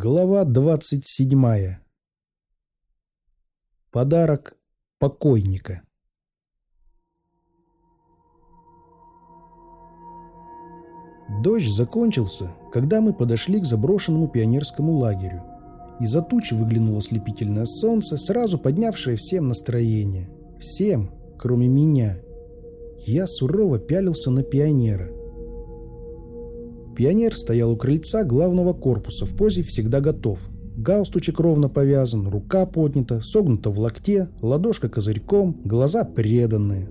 Глава двадцать седьмая. Подарок покойника. Дождь закончился, когда мы подошли к заброшенному пионерскому лагерю. Из-за тучи выглянуло слепительное солнце, сразу поднявшее всем настроение. Всем, кроме меня. Я сурово пялился на пионера. Пионер стоял у крыльца главного корпуса в позе «всегда готов». Галстучек ровно повязан, рука поднята, согнута в локте, ладошка козырьком, глаза преданные.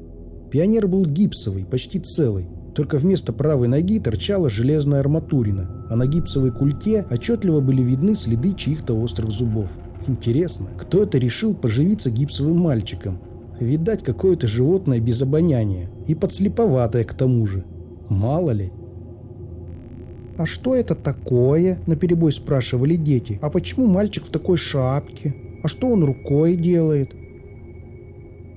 Пионер был гипсовый, почти целый, только вместо правой ноги торчала железная арматурина, а на гипсовой культе отчетливо были видны следы чьих-то острых зубов. Интересно, кто это решил поживиться гипсовым мальчиком? Видать, какое-то животное без обоняния. И подслеповатое к тому же. Мало ли. «А что это такое?» – наперебой спрашивали дети. «А почему мальчик в такой шапке? А что он рукой делает?»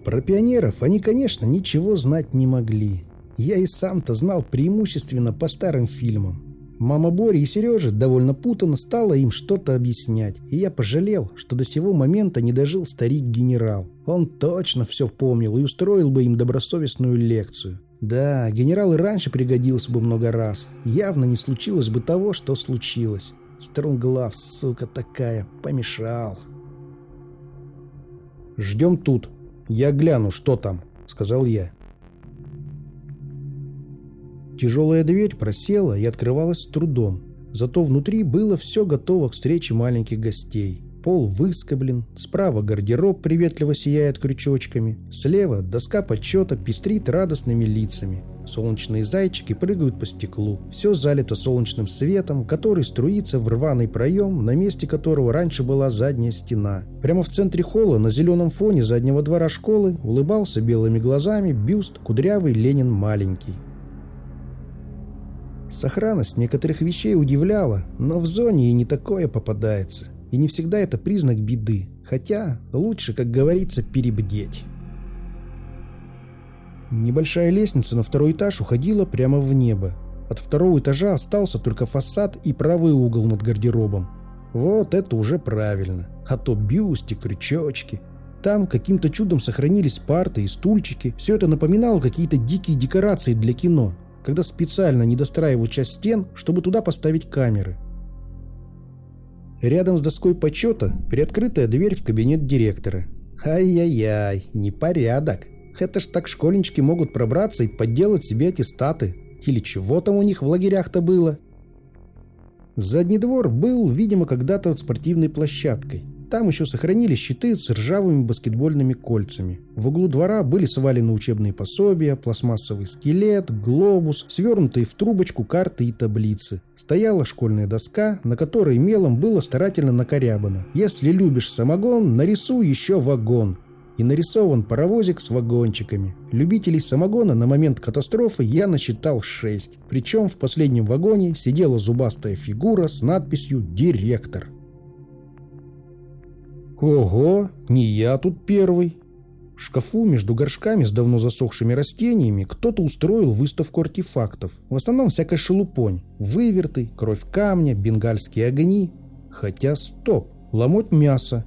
Про пионеров они, конечно, ничего знать не могли. Я и сам-то знал преимущественно по старым фильмам. Мама Бори и Сережа довольно путанно стала им что-то объяснять, и я пожалел, что до сего момента не дожил старик-генерал. Он точно все помнил и устроил бы им добросовестную лекцию. Да, генерал и раньше пригодился бы много раз. Явно не случилось бы того, что случилось. Струнглав, сука такая, помешал. «Ждем тут. Я гляну, что там», — сказал я. Тяжелая дверь просела и открывалась с трудом. Зато внутри было все готово к встрече маленьких гостей. Пол выскоблен, справа гардероб приветливо сияет крючочками, слева доска почета пестрит радостными лицами. Солнечные зайчики прыгают по стеклу. Все залито солнечным светом, который струится в рваный проем, на месте которого раньше была задняя стена. Прямо в центре холла, на зеленом фоне заднего двора школы, улыбался белыми глазами бюст кудрявый Ленин маленький. Сохранность некоторых вещей удивляла, но в зоне и не такое попадается – и не всегда это признак беды. Хотя лучше, как говорится, перебдеть. Небольшая лестница на второй этаж уходила прямо в небо. От второго этажа остался только фасад и правый угол над гардеробом. Вот это уже правильно. А то бюсти, крючочки. Там каким-то чудом сохранились парты и стульчики. Все это напоминало какие-то дикие декорации для кино, когда специально не достраивают часть стен, чтобы туда поставить камеры. Рядом с доской почета приоткрытая дверь в кабинет директора. Ай-яй-яй, непорядок. Это ж так школьнички могут пробраться и подделать себе аттестаты. Или чего там у них в лагерях-то было? Задний двор был, видимо, когда-то спортивной площадкой. Там еще сохранились щиты с ржавыми баскетбольными кольцами. В углу двора были свалены учебные пособия, пластмассовый скелет, глобус, свернутые в трубочку карты и таблицы. Стояла школьная доска, на которой мелом было старательно накорябано. «Если любишь самогон, нарисуй еще вагон». И нарисован паровозик с вагончиками. Любителей самогона на момент катастрофы я насчитал шесть. Причем в последнем вагоне сидела зубастая фигура с надписью «Директор». Ого, не я тут первый. В шкафу между горшками с давно засохшими растениями кто-то устроил выставку артефактов. В основном всякая шелупонь. Выверты, кровь камня, бенгальские огни. Хотя стоп, ломоть мясо.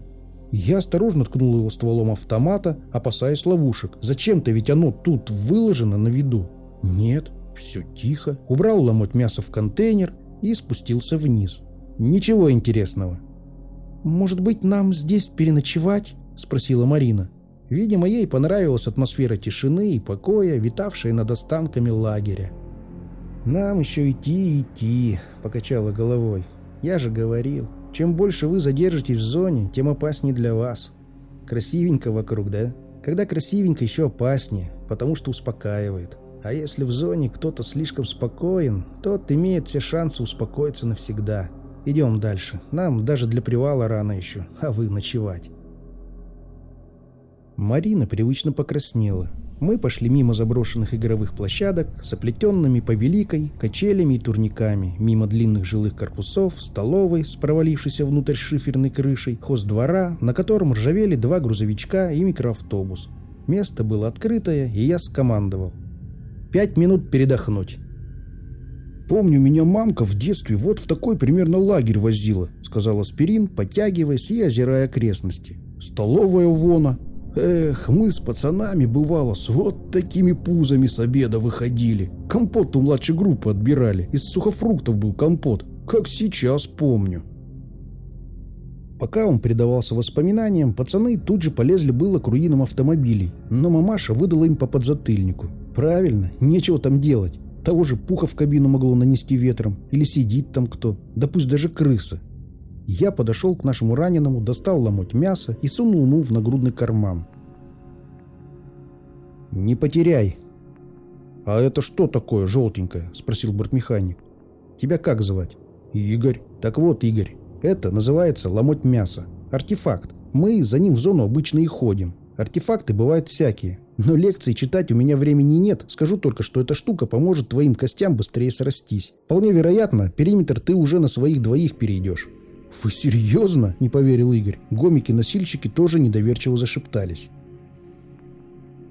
Я осторожно ткнул его стволом автомата, опасаясь ловушек. Зачем-то ведь оно тут выложено на виду. Нет, все тихо. Убрал ломоть мяса в контейнер и спустился вниз. Ничего интересного. «Может быть, нам здесь переночевать?» – спросила Марина. Видимо, ей понравилась атмосфера тишины и покоя, витавшая над останками лагеря. «Нам еще идти и идти», – покачала головой. «Я же говорил, чем больше вы задержитесь в зоне, тем опаснее для вас. Красивенько вокруг, да? Когда красивенько, еще опаснее, потому что успокаивает. А если в зоне кто-то слишком спокоен, тот имеет все шансы успокоиться навсегда». Идем дальше. Нам даже для привала рано еще, а вы ночевать. Марина привычно покраснела. Мы пошли мимо заброшенных игровых площадок с оплетенными по великой качелями и турниками, мимо длинных жилых корпусов, столовой с провалившейся внутрь шиферной крышей, хоздвора, на котором ржавели два грузовичка и микроавтобус. Место было открытое, и я скомандовал. «Пять минут передохнуть». «Помню, меня мамка в детстве вот в такой примерно лагерь возила», сказал Аспирин, подтягиваясь и озирая окрестности. «Столовая вона. Эх, мы с пацанами, бывало, с вот такими пузами с обеда выходили. Компот у младшей группы отбирали. Из сухофруктов был компот. Как сейчас помню». Пока он предавался воспоминаниям, пацаны тут же полезли было к руинам автомобилей, но мамаша выдала им по подзатыльнику. Правильно, нечего там делать. Того же пуха в кабину могло нанести ветром, или сидит там кто, да пусть даже крыса. Я подошел к нашему раненому, достал ломоть мяса и сунул ему в нагрудный карман. «Не потеряй!» «А это что такое желтенькое?» – спросил бортмеханик. «Тебя как звать?» «Игорь». «Так вот, Игорь, это называется ломоть мяса. Артефакт. Мы за ним в зону обычно и ходим. Артефакты бывают всякие. Но лекции читать у меня времени нет. Скажу только, что эта штука поможет твоим костям быстрее срастись. Вполне вероятно, периметр ты уже на своих двоих перейдешь. «Вы серьезно?» – не поверил Игорь. Гомики-носильщики тоже недоверчиво зашептались.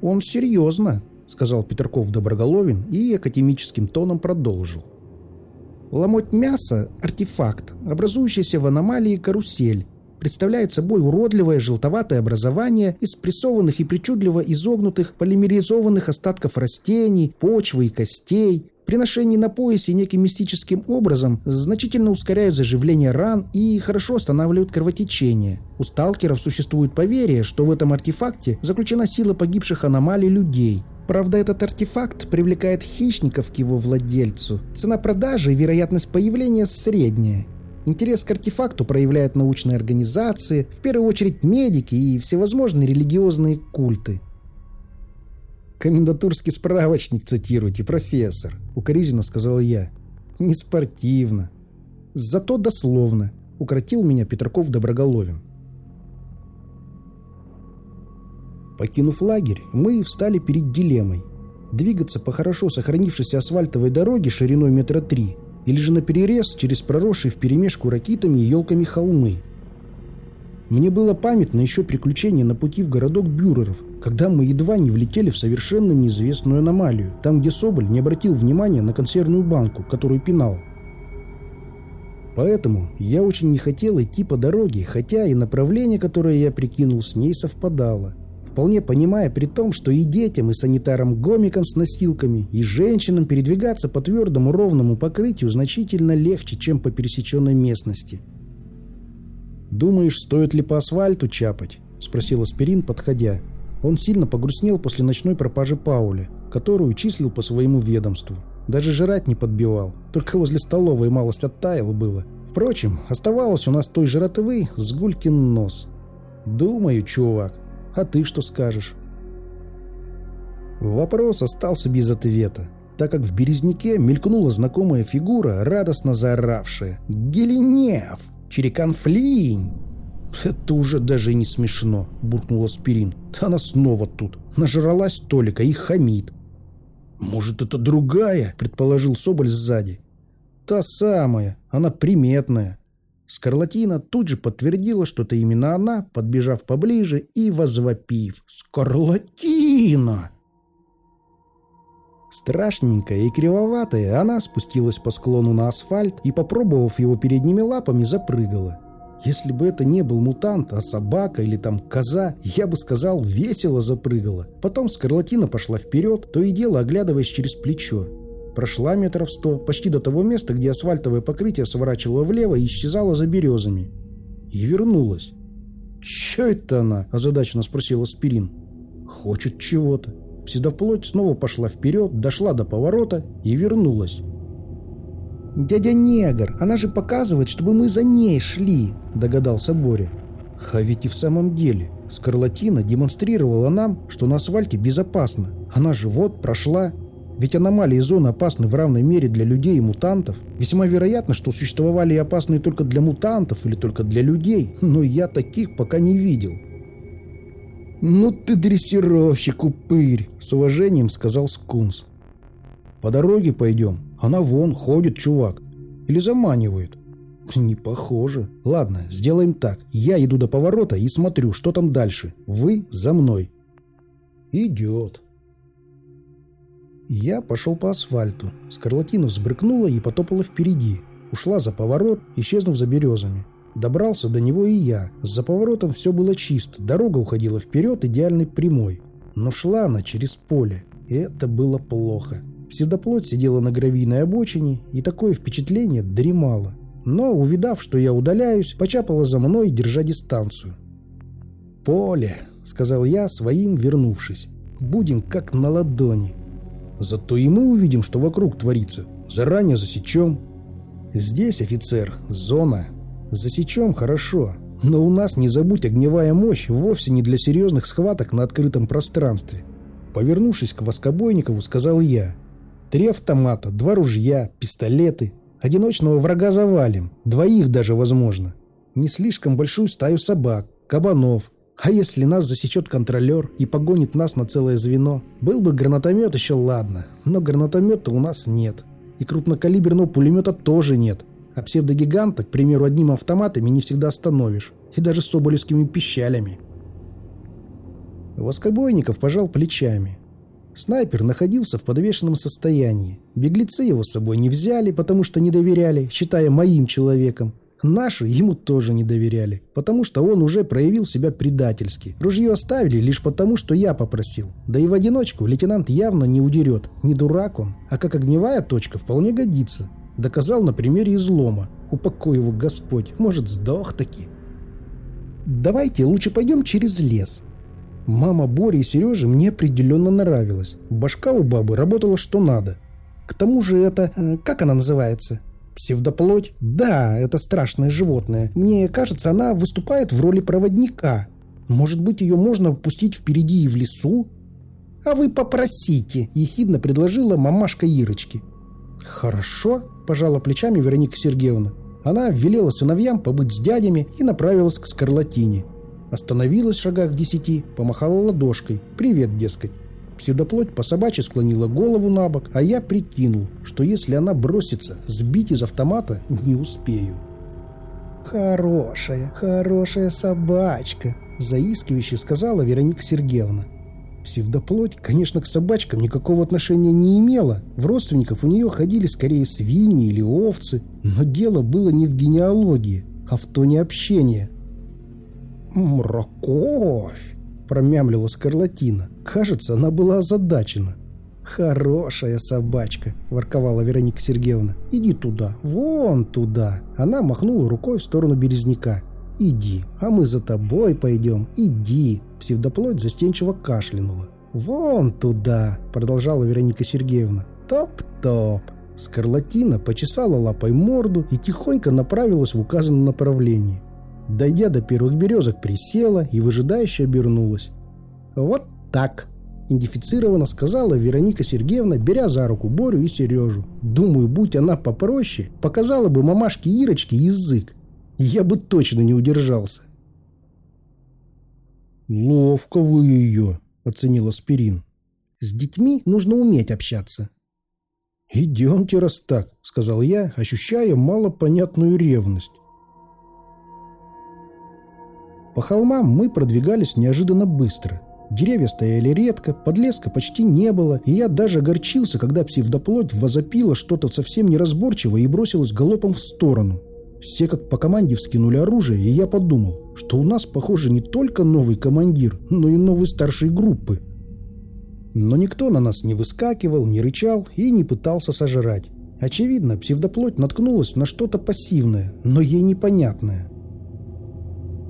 «Он серьезно», – сказал Петрков Доброголовин и академическим тоном продолжил. «Ломоть мясо – артефакт, образующийся в аномалии карусель, представляет собой уродливое желтоватое образование из прессованных и причудливо изогнутых полимеризованных остатков растений, почвы и костей. При ношении на поясе неким мистическим образом значительно ускоряют заживление ран и хорошо останавливают кровотечение. У сталкеров существует поверье, что в этом артефакте заключена сила погибших аномалий людей. Правда, этот артефакт привлекает хищников к его владельцу. Цена продажи и вероятность появления средняя. Интерес к артефакту проявляют научные организации, в первую очередь медики и всевозможные религиозные культы. «Комендатурский справочник цитируйте, профессор», — укоризненно сказал я. «Не спортивно». «Зато дословно», — укротил меня Петраков Доброголовин. Покинув лагерь, мы встали перед дилеммой. Двигаться по хорошо сохранившейся асфальтовой дороге шириной метра три или же на перерез через проросшие вперемешку ракитами и елками холмы. Мне было памятно еще приключение на пути в городок Бюреров, когда мы едва не влетели в совершенно неизвестную аномалию, там, где Соболь не обратил внимания на консервную банку, которую пинал. Поэтому я очень не хотел идти по дороге, хотя и направление, которое я прикинул, с ней совпадало вполне понимая при том, что и детям, и санитарам-гомикам с носилками, и женщинам передвигаться по твердому ровному покрытию значительно легче, чем по пересеченной местности. «Думаешь, стоит ли по асфальту чапать?» – спросил Аспирин, подходя. Он сильно погрустнел после ночной пропажи Паули, которую числил по своему ведомству. Даже жрать не подбивал, только возле столовой малость оттаял было. Впрочем, оставалось у нас той жратвы с гулькин нос. «Думаю, чувак, а ты что скажешь?» Вопрос остался без ответа, так как в березняке мелькнула знакомая фигура, радостно заоравшая. «Геленев! Череканфлинь!» «Это уже даже не смешно», — буркнула Спирин. «Она снова тут. Нажралась Толика и хамит». «Может, это другая?» — предположил Соболь сзади. «Та самая. Она приметная. Скарлатина тут же подтвердила, что это именно она, подбежав поближе и возвопив «Скарлатина!». Страшненькая и кривоватая, она спустилась по склону на асфальт и, попробовав его передними лапами, запрыгала. Если бы это не был мутант, а собака или там коза, я бы сказал, весело запрыгала. Потом скарлатина пошла вперед, то и дело оглядываясь через плечо. Прошла метров сто, почти до того места, где асфальтовое покрытие сворачивало влево и исчезало за березами. И вернулась. «Чё это она?» – озадаченно спросила Спирин. «Хочет чего-то». Псидовплоть снова пошла вперед, дошла до поворота и вернулась. «Дядя Негр, она же показывает, чтобы мы за ней шли», – догадался Боря. А ведь и в самом деле, Скарлатина демонстрировала нам, что на асфальте безопасно. Она же вот прошла ведь аномалии зоны опасны в равной мере для людей и мутантов. Весьма вероятно, что существовали и опасные только для мутантов или только для людей, но я таких пока не видел. «Ну ты дрессировщик, упырь!» — с уважением сказал Скунс. «По дороге пойдем. Она вон, ходит, чувак. Или заманивает?» «Не похоже. Ладно, сделаем так. Я иду до поворота и смотрю, что там дальше. Вы за мной». «Идет». Я пошел по асфальту. Скарлатина взбрыкнула и потопала впереди. Ушла за поворот, исчезнув за березами. Добрался до него и я. За поворотом все было чисто, дорога уходила вперед идеальной прямой. Но шла она через поле, и это было плохо. Псевдоплоть сидела на гравийной обочине, и такое впечатление дремало. Но, увидав, что я удаляюсь, почапала за мной, держа дистанцию. «Поле», — сказал я, своим вернувшись. «Будем как на ладони. Зато и мы увидим, что вокруг творится. Заранее засечем». «Здесь, офицер, зона. Засечем хорошо. Но у нас, не забудь, огневая мощь вовсе не для серьезных схваток на открытом пространстве». Повернувшись к Воскобойникову, сказал я. «Три автомата, два ружья, пистолеты. Одиночного врага завалим. Двоих даже возможно. Не слишком большую стаю собак, кабанов, а если нас засечет контролер и погонит нас на целое звено? Был бы гранатомет, еще ладно. Но гранатомета у нас нет. И крупнокалиберного пулемета тоже нет. А псевдогиганта, к примеру, одним автоматами не всегда остановишь. И даже соболевскими пищалями. Воскобойников пожал плечами. Снайпер находился в подвешенном состоянии. Беглецы его с собой не взяли, потому что не доверяли, считая моим человеком. Наши ему тоже не доверяли, потому что он уже проявил себя предательски. Ружье оставили лишь потому, что я попросил. Да и в одиночку лейтенант явно не удерет. Не дурак он, а как огневая точка вполне годится. Доказал на примере излома. Упокой его Господь, может сдох таки. Давайте лучше пойдем через лес. Мама Бори и Сережи мне определенно нравилась. Башка у бабы работала что надо. К тому же это... Э, как она называется? Псевдоплоть? Да, это страшное животное. Мне кажется, она выступает в роли проводника. Может быть, ее можно пустить впереди и в лесу? А вы попросите, ехидно предложила мамашка Ирочки. Хорошо, пожала плечами Вероника Сергеевна. Она велела сыновьям побыть с дядями и направилась к скарлатине. Остановилась в шагах десяти, помахала ладошкой. «Привет, дескать». Псевдоплоть по собачьи склонила голову на бок, а я прикинул, что если она бросится, сбить из автомата не успею. «Хорошая, хорошая собачка», — заискивающе сказала Вероника Сергеевна. Псевдоплоть, конечно, к собачкам никакого отношения не имела. В родственников у нее ходили скорее свиньи или овцы. Но дело было не в генеалогии, а в тоне общения. «Морковь!» Промямлила скарлатина. Кажется, она была озадачена. «Хорошая собачка», – ворковала Вероника Сергеевна. «Иди туда, вон туда». Она махнула рукой в сторону березняка. «Иди, а мы за тобой пойдем. Иди». Псевдоплоть застенчиво кашлянула. «Вон туда», – продолжала Вероника Сергеевна. «Топ-топ». Скарлатина почесала лапой морду и тихонько направилась в указанном направлении. Дойдя до первых березок, присела и выжидающе обернулась. «Вот так», – идентифицированно сказала Вероника Сергеевна, беря за руку Борю и Сережу. «Думаю, будь она попроще, показала бы мамашке Ирочке язык. Я бы точно не удержался». «Ловко вы ее», – оценил Аспирин. «С детьми нужно уметь общаться». «Идемте, раз так», – сказал я, ощущая малопонятную ревность. По холмам мы продвигались неожиданно быстро. Деревья стояли редко, подлеска почти не было, и я даже огорчился, когда псевдоплоть возопила что-то совсем неразборчивое и бросилась галопом в сторону. Все как по команде вскинули оружие, и я подумал, что у нас, похоже, не только новый командир, но и новый старший группы. Но никто на нас не выскакивал, не рычал и не пытался сожрать. Очевидно, псевдоплоть наткнулась на что-то пассивное, но ей непонятное.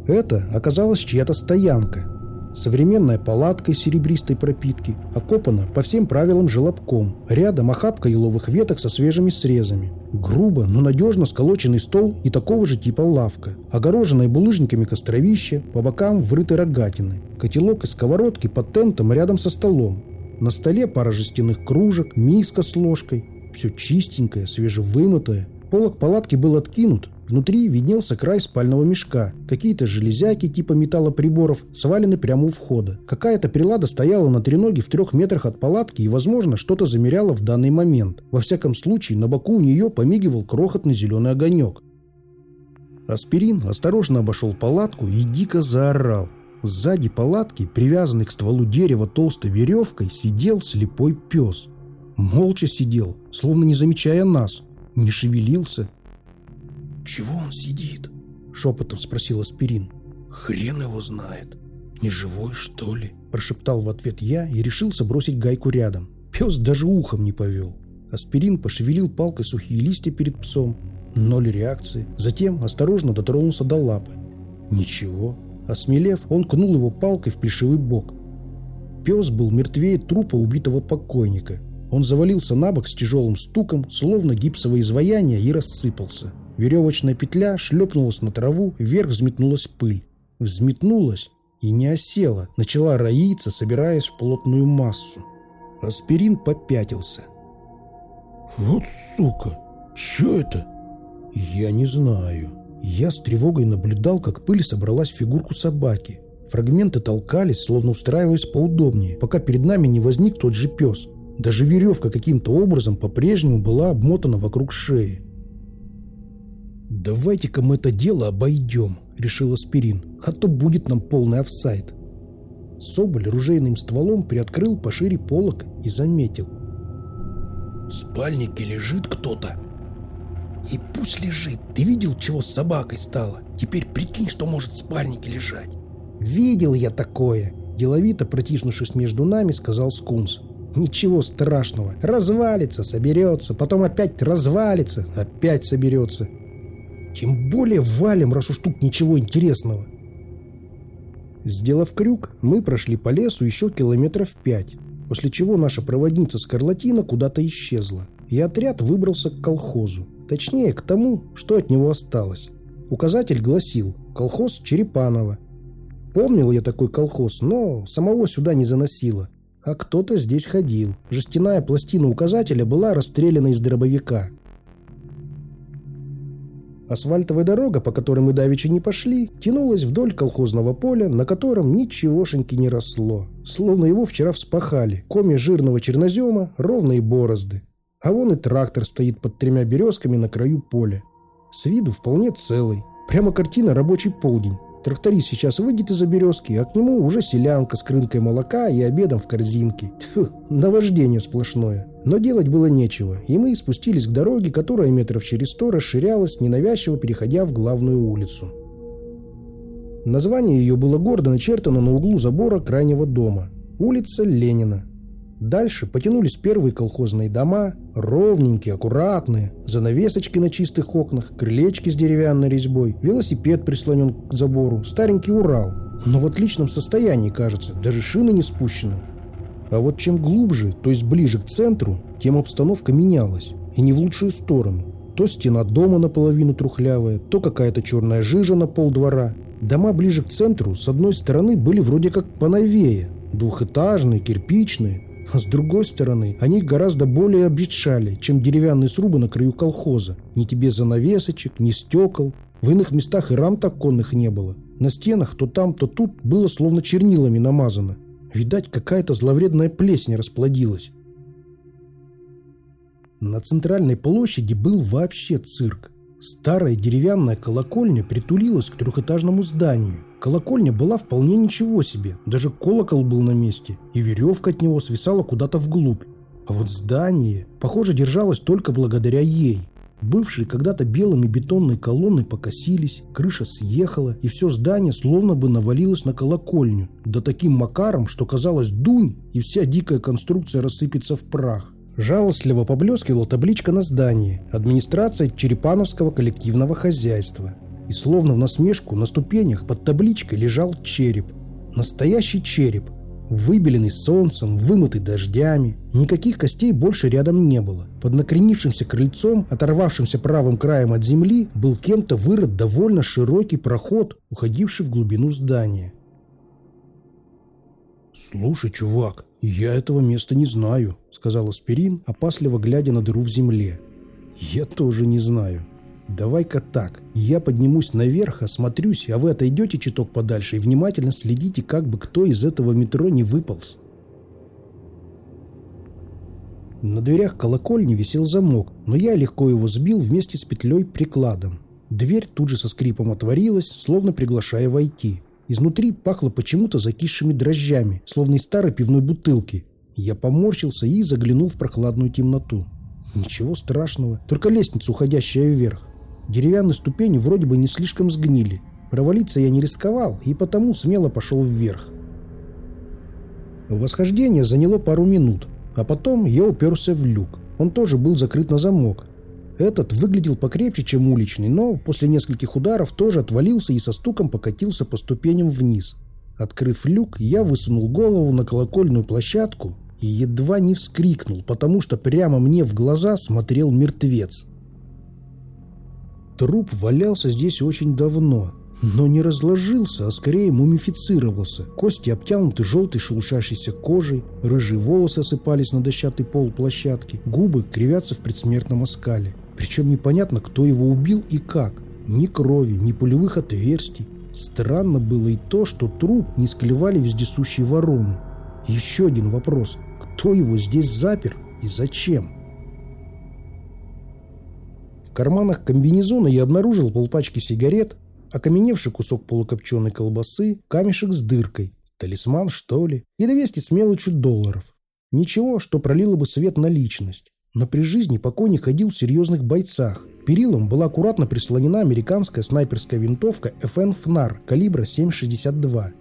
Это оказалась чья-то стоянка. Современная палатка серебристой пропитки, окопана по всем правилам желобком. Рядом охапка еловых веток со свежими срезами. Грубо, но надежно сколоченный стол и такого же типа лавка. Огороженная булыжниками костровище, по бокам врыты рогатины. Котелок и сковородки под тентом рядом со столом. На столе пара жестяных кружек, миска с ложкой. Все чистенькое, свежевымытое. Полок палатки был откинут, Внутри виднелся край спального мешка. Какие-то железяки типа металлоприборов свалены прямо у входа. Какая-то прилада стояла на треноге в трех метрах от палатки и, возможно, что-то замеряла в данный момент. Во всяком случае, на боку у нее помигивал крохотный зеленый огонек. Аспирин осторожно обошел палатку и дико заорал. Сзади палатки, привязанный к стволу дерева толстой веревкой, сидел слепой пес. Молча сидел, словно не замечая нас. Не шевелился. «Чего он сидит?» — шепотом спросил Аспирин. «Хрен его знает. Не живой, что ли?» — прошептал в ответ я и решился бросить гайку рядом. Пес даже ухом не повел. Аспирин пошевелил палкой сухие листья перед псом. Ноль реакции. Затем осторожно дотронулся до лапы. Ничего. Осмелев, он кнул его палкой в плешивый бок. Пес был мертвее трупа убитого покойника. Он завалился на бок с тяжелым стуком, словно гипсовое изваяние, и рассыпался. Веревочная петля шлепнулась на траву, вверх взметнулась пыль. Взметнулась и не осела, начала роиться, собираясь в плотную массу. Аспирин попятился. «Вот сука! Что это?» «Я не знаю». Я с тревогой наблюдал, как пыль собралась в фигурку собаки. Фрагменты толкались, словно устраиваясь поудобнее, пока перед нами не возник тот же пес. Даже веревка каким-то образом по-прежнему была обмотана вокруг шеи. «Давайте-ка мы это дело обойдем», — решил Аспирин, «а то будет нам полный офсайд». Соболь ружейным стволом приоткрыл пошире полок и заметил. «В спальнике лежит кто-то». «И пусть лежит. Ты видел, чего с собакой стало? Теперь прикинь, что может в спальнике лежать». «Видел я такое», – деловито протиснувшись между нами, сказал Скунс. «Ничего страшного. Развалится, соберется, потом опять развалится, опять соберется. Тем более валим, раз уж тут ничего интересного». Сделав крюк, мы прошли по лесу еще километров пять, после чего наша проводница Скарлатина куда-то исчезла, и отряд выбрался к колхозу, точнее к тому, что от него осталось. Указатель гласил «Колхоз Черепанова», Помнил я такой колхоз, но самого сюда не заносило. А кто-то здесь ходил. Жестяная пластина указателя была расстреляна из дробовика. Асфальтовая дорога, по которой мы давеча не пошли, тянулась вдоль колхозного поля, на котором ничегошеньки не росло. Словно его вчера вспахали. Коми жирного чернозема, ровные борозды. А вон и трактор стоит под тремя березками на краю поля. С виду вполне целый. Прямо картина рабочий полдень. Тракторист сейчас выйдет из-за березки, а к нему уже селянка с крынкой молока и обедом в корзинке. Тьфу, наваждение сплошное. Но делать было нечего, и мы спустились к дороге, которая метров через сто расширялась, ненавязчиво переходя в главную улицу. Название ее было гордо начертано на углу забора крайнего дома. Улица Ленина. Дальше потянулись первые колхозные дома, ровненькие, аккуратные, занавесочки на чистых окнах, крылечки с деревянной резьбой, велосипед прислонен к забору, старенький Урал. Но в отличном состоянии, кажется, даже шины не спущены. А вот чем глубже, то есть ближе к центру, тем обстановка менялась. И не в лучшую сторону. То стена дома наполовину трухлявая, то какая-то черная жижа на полдвора. Дома ближе к центру с одной стороны были вроде как поновее, двухэтажные, кирпичные, с другой стороны, они гораздо более обветшали, чем деревянные срубы на краю колхоза. Ни тебе занавесочек, ни стекол. В иных местах и рам так конных не было. На стенах то там, то тут было словно чернилами намазано. Видать, какая-то зловредная плесень расплодилась. На центральной площади был вообще цирк. Старая деревянная колокольня притулилась к трехэтажному зданию. Колокольня была вполне ничего себе, даже колокол был на месте, и веревка от него свисала куда-то вглубь. А вот здание, похоже, держалось только благодаря ей. Бывшие когда-то белыми бетонные колонны покосились, крыша съехала, и все здание словно бы навалилось на колокольню, да таким макаром, что казалось дунь, и вся дикая конструкция рассыпется в прах. Жалостливо поблескивала табличка на здании «Администрация Черепановского коллективного хозяйства». И словно в насмешку на ступенях под табличкой лежал череп. Настоящий череп. Выбеленный солнцем, вымытый дождями. Никаких костей больше рядом не было. Под накренившимся крыльцом, оторвавшимся правым краем от земли, был кем-то вырыт довольно широкий проход, уходивший в глубину здания. «Слушай, чувак, я этого места не знаю», — сказал Аспирин, опасливо глядя на дыру в земле. «Я тоже не знаю. Давай-ка так. Я поднимусь наверх, осмотрюсь, а вы отойдете чуток подальше и внимательно следите, как бы кто из этого метро не выполз». На дверях колокольни висел замок, но я легко его сбил вместе с петлей прикладом. Дверь тут же со скрипом отворилась, словно приглашая войти. Изнутри пахло почему-то закисшими дрожжами, словно из старой пивной бутылки. Я поморщился и заглянул в прохладную темноту. Ничего страшного, только лестница, уходящая вверх. Деревянные ступени вроде бы не слишком сгнили. Провалиться я не рисковал, и потому смело пошел вверх. Восхождение заняло пару минут, а потом я уперся в люк. Он тоже был закрыт на замок. Этот выглядел покрепче, чем уличный, но после нескольких ударов тоже отвалился и со стуком покатился по ступеням вниз. Открыв люк, я высунул голову на колокольную площадку и едва не вскрикнул, потому что прямо мне в глаза смотрел мертвец. Труп валялся здесь очень давно, но не разложился, а скорее мумифицировался. Кости обтянуты желтой шелушащейся кожей, рыжие волосы осыпались на дощатый пол площадки, губы кривятся в предсмертном оскале. Причем непонятно, кто его убил и как. Ни крови, ни пулевых отверстий. Странно было и то, что труп не склевали вездесущие вороны. еще один вопрос. Кто его здесь запер и зачем? В карманах комбинезона я обнаружил полпачки сигарет, окаменевший кусок полукопченой колбасы, камешек с дыркой. Талисман, что ли? И 200 с мелочью долларов. Ничего, что пролило бы свет на личность. Но при жизни покойник ходил в серьезных бойцах. Перилом была аккуратно прислонена американская снайперская винтовка FN FNAR калибра 7,62.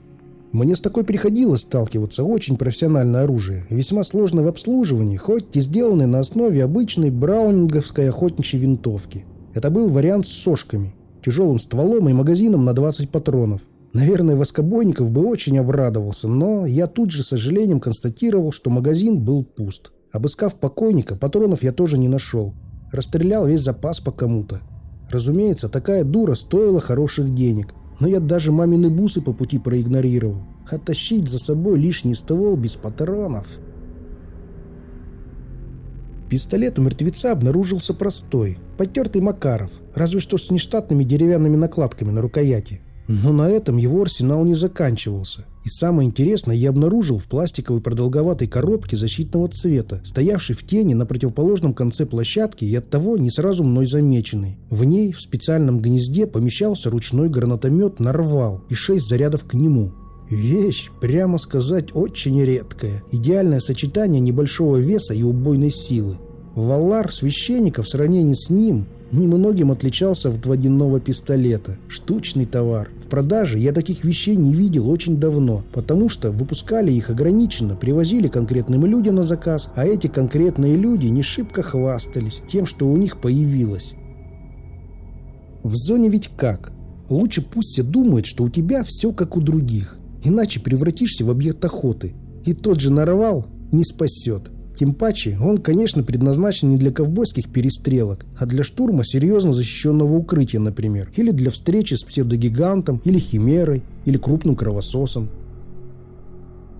Мне с такой приходилось сталкиваться, очень профессиональное оружие, весьма сложное в обслуживании, хоть и сделанное на основе обычной браунинговской охотничьей винтовки. Это был вариант с сошками, тяжелым стволом и магазином на 20 патронов. Наверное, Воскобойников бы очень обрадовался, но я тут же с сожалением констатировал, что магазин был пуст. Обыскав покойника, патронов я тоже не нашел. Расстрелял весь запас по кому-то. Разумеется, такая дура стоила хороших денег но я даже мамины бусы по пути проигнорировал. А тащить за собой лишний ствол без патронов... Пистолет у мертвеца обнаружился простой, потертый Макаров, разве что с нештатными деревянными накладками на рукояти. Но на этом его арсенал не заканчивался. И самое интересное я обнаружил в пластиковой продолговатой коробке защитного цвета, стоявшей в тени на противоположном конце площадки и оттого не сразу мной замеченной. В ней в специальном гнезде помещался ручной гранатомет «Нарвал» и шесть зарядов к нему. Вещь, прямо сказать, очень редкая. Идеальное сочетание небольшого веса и убойной силы. Валар священника в сравнении с ним немногим отличался от водяного пистолета. Штучный товар. В продаже я таких вещей не видел очень давно, потому что выпускали их ограниченно, привозили конкретным людям на заказ, а эти конкретные люди не шибко хвастались тем, что у них появилось. В зоне ведь как? Лучше пусть все думают, что у тебя все как у других, иначе превратишься в объект охоты. И тот же нарвал не спасет. Тем паче, он, конечно, предназначен не для ковбойских перестрелок, а для штурма серьезно защищенного укрытия, например, или для встречи с псевдогигантом, или химерой, или крупным кровососом.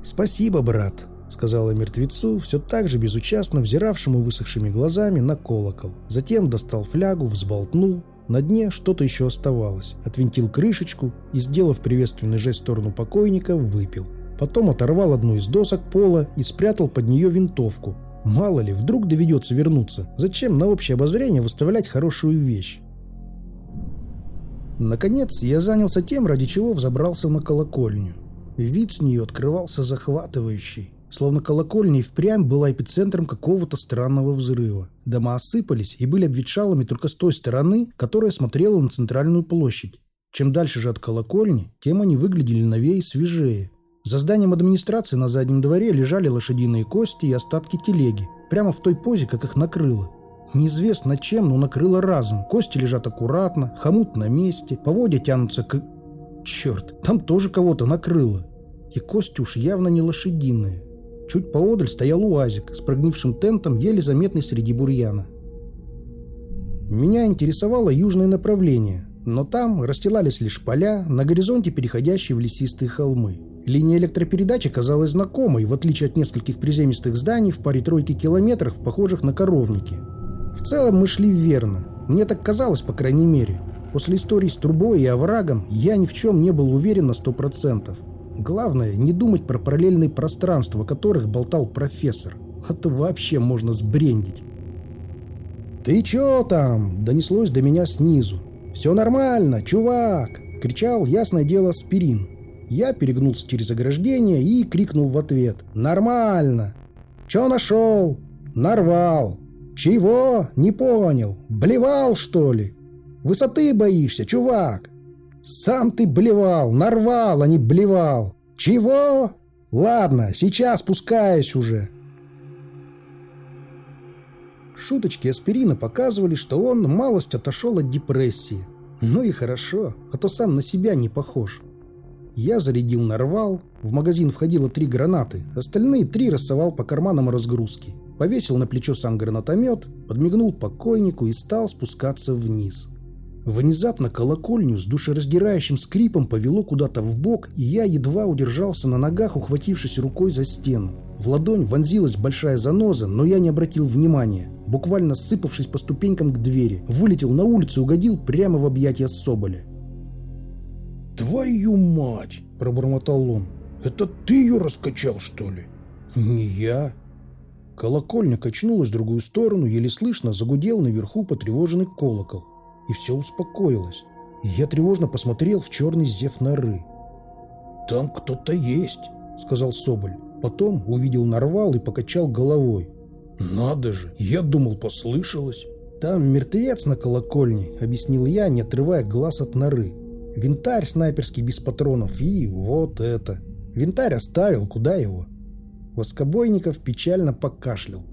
«Спасибо, брат», — сказала мертвецу, все так же безучастно взиравшему высохшими глазами на колокол. Затем достал флягу, взболтнул. На дне что-то еще оставалось. Отвинтил крышечку и, сделав приветственный жест в сторону покойника, выпил. Потом оторвал одну из досок пола и спрятал под нее винтовку. Мало ли, вдруг доведется вернуться. Зачем на общее обозрение выставлять хорошую вещь? Наконец, я занялся тем, ради чего взобрался на колокольню. Вид с нее открывался захватывающий. Словно колокольня и впрямь была эпицентром какого-то странного взрыва. Дома осыпались и были обветшалыми только с той стороны, которая смотрела на центральную площадь. Чем дальше же от колокольни, тем они выглядели новее и свежее. За зданием администрации на заднем дворе лежали лошадиные кости и остатки телеги, прямо в той позе, как их накрыло. Неизвестно чем, но накрыло разом. Кости лежат аккуратно, хомут на месте, поводья тянутся к... Черт, там тоже кого-то накрыло. И кости уж явно не лошадиные. Чуть поодаль стоял уазик с прогнившим тентом, еле заметный среди бурьяна. Меня интересовало южное направление, но там расстилались лишь поля, на горизонте переходящие в лесистые холмы. Линия электропередачи казалась знакомой, в отличие от нескольких приземистых зданий в паре тройки километров, похожих на коровники. В целом мы шли верно. Мне так казалось, по крайней мере. После истории с трубой и оврагом я ни в чем не был уверен на сто процентов. Главное, не думать про параллельные пространства, о которых болтал профессор. А то вообще можно сбрендить. «Ты чё там?» – донеслось до меня снизу. «Все нормально, чувак!» – кричал, ясное дело, Спирин. Я перегнулся через ограждение и крикнул в ответ «Нормально!». Чё нашел? Нарвал. Чего? Не понял. Блевал, что ли? Высоты боишься, чувак? Сам ты блевал, нарвал, а не блевал. Чего? Ладно, сейчас спускаюсь уже. Шуточки аспирина показывали, что он малость отошел от депрессии. Ну и хорошо, а то сам на себя не похож. Я зарядил нарвал, в магазин входило три гранаты, остальные три рассовал по карманам разгрузки. Повесил на плечо сам гранатомет, подмигнул покойнику и стал спускаться вниз. Внезапно колокольню с душераздирающим скрипом повело куда-то в бок, и я едва удержался на ногах, ухватившись рукой за стену. В ладонь вонзилась большая заноза, но я не обратил внимания. Буквально сыпавшись по ступенькам к двери, вылетел на улицу и угодил прямо в объятия Соболя. «Твою мать!» – пробормотал он. «Это ты ее раскачал, что ли?» «Не я». Колокольня качнулась в другую сторону, еле слышно загудел наверху потревоженный колокол и все успокоилось. И я тревожно посмотрел в черный зев норы. «Там кто-то есть», — сказал Соболь. Потом увидел нарвал и покачал головой. «Надо же, я думал, послышалось». «Там мертвец на колокольне», — объяснил я, не отрывая глаз от норы. «Винтарь снайперский без патронов и вот это». Винтарь оставил, куда его? Воскобойников печально покашлял.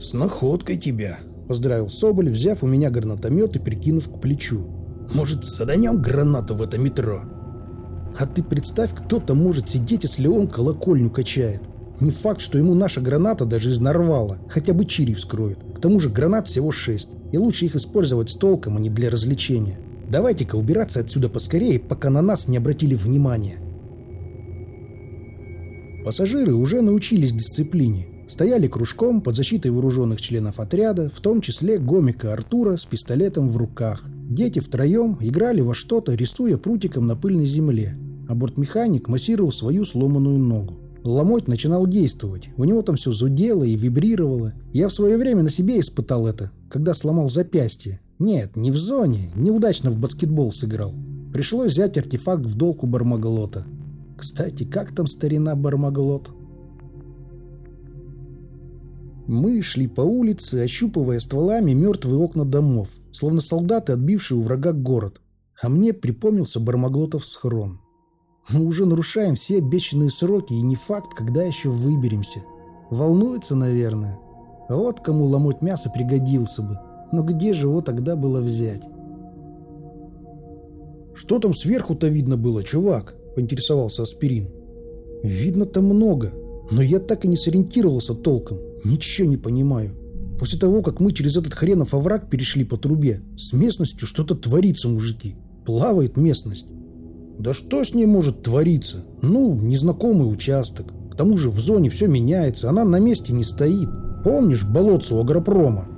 «С находкой тебя», — поздравил Соболь, взяв у меня гранатомет и прикинув к плечу. «Может, саданем гранату в это метро?» «А ты представь, кто-то может сидеть, если он колокольню качает. Не факт, что ему наша граната даже из нарвала, хотя бы чири вскроет. К тому же гранат всего шесть, и лучше их использовать с толком, а не для развлечения. Давайте-ка убираться отсюда поскорее, пока на нас не обратили внимания». Пассажиры уже научились дисциплине стояли кружком под защитой вооруженных членов отряда, в том числе гомика Артура с пистолетом в руках. Дети втроем играли во что-то, рисуя прутиком на пыльной земле, а бортмеханик массировал свою сломанную ногу. Ломоть начинал действовать, у него там все зудело и вибрировало. Я в свое время на себе испытал это, когда сломал запястье. Нет, не в зоне, неудачно в баскетбол сыграл. Пришлось взять артефакт в долг у Бармаглота. Кстати, как там старина Бармаглот? Мы шли по улице, ощупывая стволами мертвые окна домов, словно солдаты, отбившие у врага город. А мне припомнился Бармаглотов схрон. Мы уже нарушаем все обещанные сроки, и не факт, когда еще выберемся. Волнуется, наверное. А вот кому ломоть мясо пригодился бы. Но где же его тогда было взять? «Что там сверху-то видно было, чувак?» – поинтересовался Аспирин. «Видно-то много, но я так и не сориентировался толком. Ничего не понимаю. После того, как мы через этот хренов овраг перешли по трубе, с местностью что-то творится, мужики. Плавает местность. Да что с ней может твориться? Ну, незнакомый участок. К тому же в зоне все меняется, она на месте не стоит. Помнишь болотце у агропрома?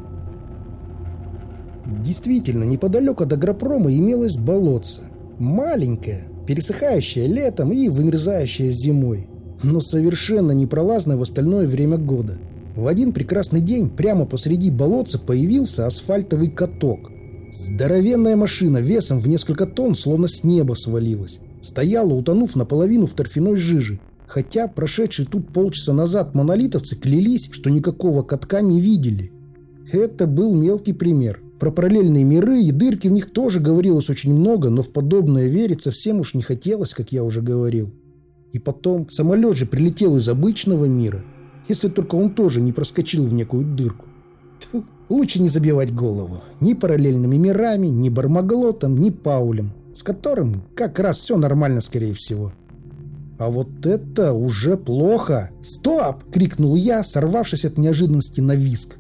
Действительно, неподалеку от агропрома имелось болотце. Маленькое, пересыхающее летом и вымерзающее зимой. Но совершенно непролазное в остальное время года. В один прекрасный день прямо посреди болотца появился асфальтовый каток. Здоровенная машина весом в несколько тонн словно с неба свалилась. Стояла, утонув наполовину в торфяной жиже. Хотя прошедшие тут полчаса назад монолитовцы клялись, что никакого катка не видели. Это был мелкий пример. Про параллельные миры и дырки в них тоже говорилось очень много, но в подобное верить совсем уж не хотелось, как я уже говорил. И потом, самолет же прилетел из обычного мира – если только он тоже не проскочил в некую дырку. Тьфу, лучше не забивать голову ни параллельными мирами, ни Бармаглотом, ни Паулем, с которым как раз все нормально, скорее всего. А вот это уже плохо. «Стоп!» — крикнул я, сорвавшись от неожиданности на виск.